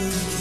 A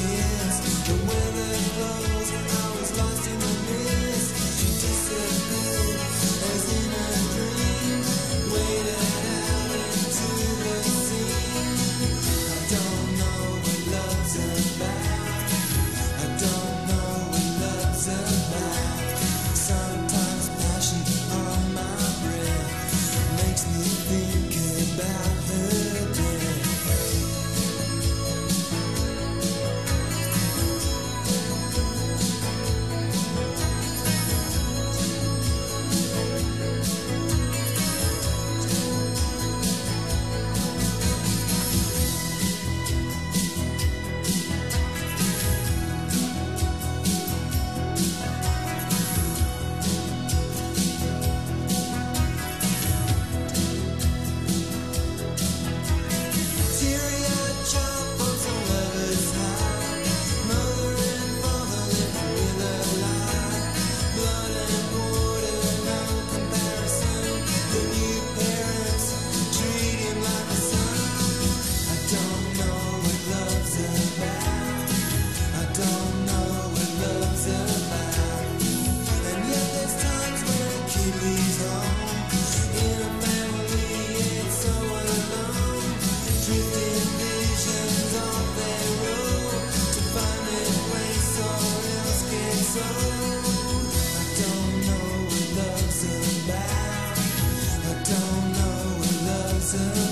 So.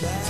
Bye.